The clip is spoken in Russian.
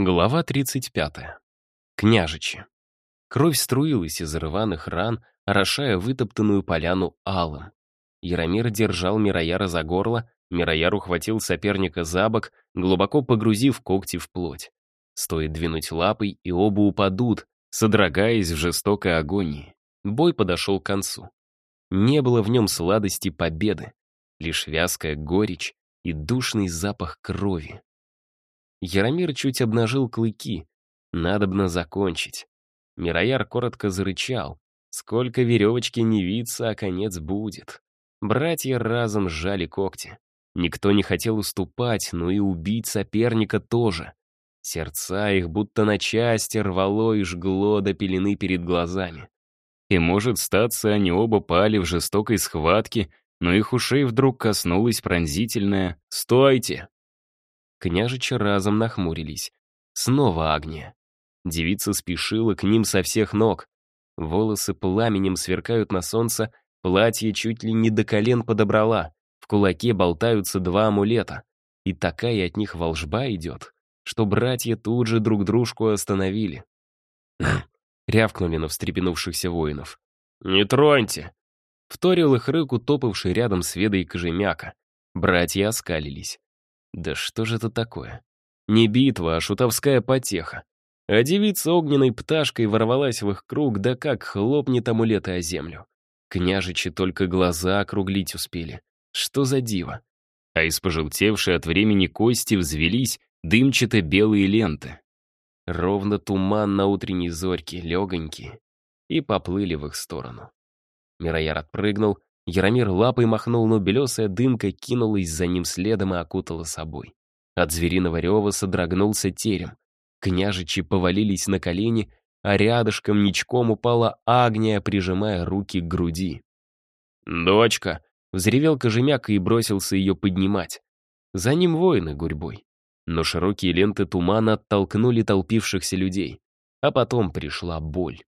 Глава 35. Княжичи. Кровь струилась из рваных ран, орошая вытоптанную поляну алым. Яромир держал Мирояра за горло, Мирояр ухватил соперника за бок, глубоко погрузив когти в плоть. Стоит двинуть лапой, и оба упадут, содрогаясь в жестокой агонии. Бой подошел к концу. Не было в нем сладости победы, лишь вязкая горечь и душный запах крови. Яромир чуть обнажил клыки. Надобно закончить. Мирояр коротко зарычал. Сколько веревочки не виться, а конец будет. Братья разом сжали когти. Никто не хотел уступать, но и убить соперника тоже. Сердца их будто на части рвало и жгло до пелены перед глазами. И может статься, они оба пали в жестокой схватке, но их ушей вдруг коснулась пронзительная «Стойте!». Княжичи разом нахмурились. Снова Агния. Девица спешила к ним со всех ног. Волосы пламенем сверкают на солнце, платье чуть ли не до колен подобрала. В кулаке болтаются два амулета. И такая от них волжба идет, что братья тут же друг дружку остановили. Рявкнули на встрепенувшихся воинов. «Не троньте!» Вторил их рыку, топавший рядом с Ведой Кожемяка. Братья оскалились. Да что же это такое? Не битва, а шутовская потеха. А девица огненной пташкой ворвалась в их круг, да как хлопнет амулеты о землю. Княжичи только глаза округлить успели. Что за диво? А из пожелтевшей от времени кости взвелись дымчато-белые ленты. Ровно туман на утренней зорьке, легонькие, и поплыли в их сторону. Мирояр отпрыгнул, Яромир лапой махнул, но белесая дымка кинулась за ним следом и окутала собой. От звериного рева содрогнулся терем. Княжичи повалились на колени, а рядышком ничком упала Агния, прижимая руки к груди. «Дочка!» — взревел Кожемяк и бросился ее поднимать. За ним воины гурьбой. Но широкие ленты тумана оттолкнули толпившихся людей. А потом пришла боль.